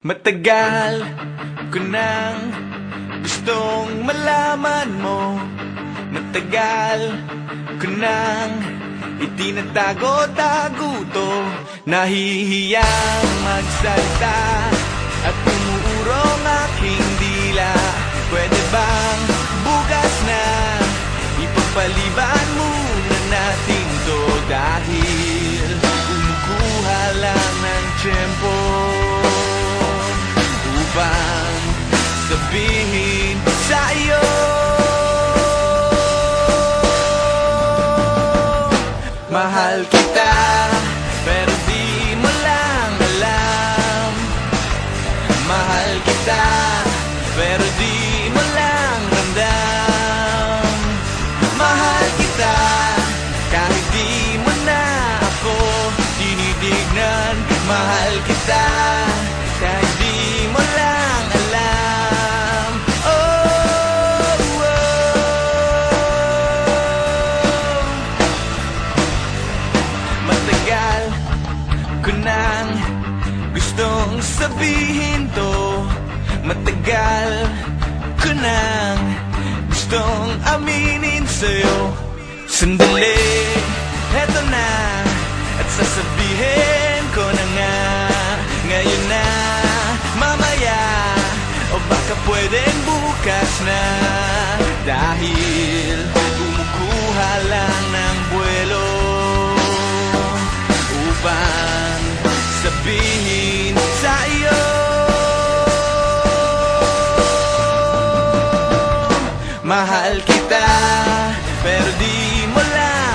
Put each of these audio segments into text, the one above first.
Matagal ko nang gustong malaman mo. Matagal ko nang itinatago-tago to. Nahihiyang magsalita at umuurong aking dila. Pwede bang bukas na ipagpaliban muna natin to? Dahil sabihin sa iyo Mahal kita pero di mo lang alam. Mahal kita pero di mo lang ramdam. Mahal kita kahit di mo na ako tinitignan Mahal kita kahit di gustong sabihin to Matagal ko nang gustong aminin sa'yo. Sandali, eto na At sasabihin ko na nga. Ngayon na, mamaya O baka pwedeng bukas na. Dahil Mahal kita pero di mo lang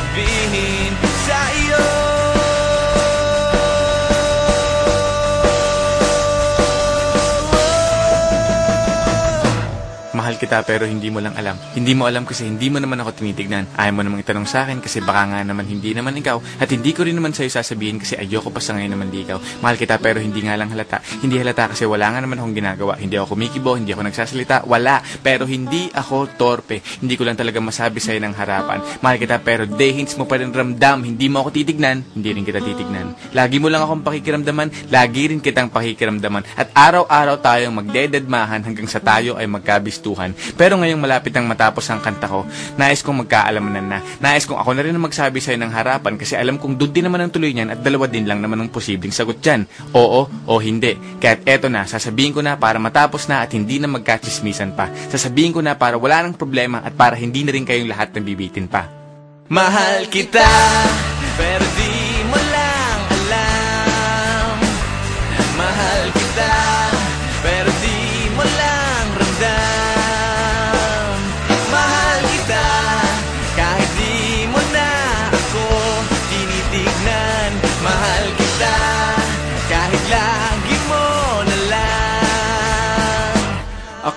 sabihin sa iyo kita pero hindi mo lang alam. Hindi mo alam kasi hindi mo naman ako tinitignan. Ayaw mo namang itanong sa akin kasi baka nga naman hindi naman ikaw. At hindi ko rin naman sa'yo sasabihin kasi ayoko pa sa ngayon naman di ikaw. Mahal kita pero hindi nga lang halata. Hindi halata kasi wala nga naman akong ginagawa. Hindi ako kumikibo, hindi ako nagsasalita. Wala. Pero hindi ako torpe. Hindi ko lang talaga masabi sa'yo ng harapan. Mahal kita pero day hints mo pa rin ramdam. Hindi mo ako titignan, hindi rin kita titignan. Lagi mo lang akong pakikiramdaman, lagi rin kitang pakikiramdaman. At araw-araw tayong magdededmahan hanggang sa tayo ay magkabistuhan. Pero ngayong malapit nang matapos ang kanta ko, nais kong magkaalamanan na. Nais kong ako na rin ang magsabi sa'yo ng harapan kasi alam kong doon din naman ang tuloy niyan at dalawa din lang naman ang posibleng sagot dyan. Oo o hindi. Kaya't eto na, sasabihin ko na para matapos na at hindi na magkachismisan pa. Sasabihin ko na para wala nang problema at para hindi na rin kayong lahat nabibitin pa. Mahal kita, pero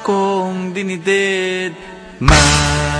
lang Akong dinidid, mahal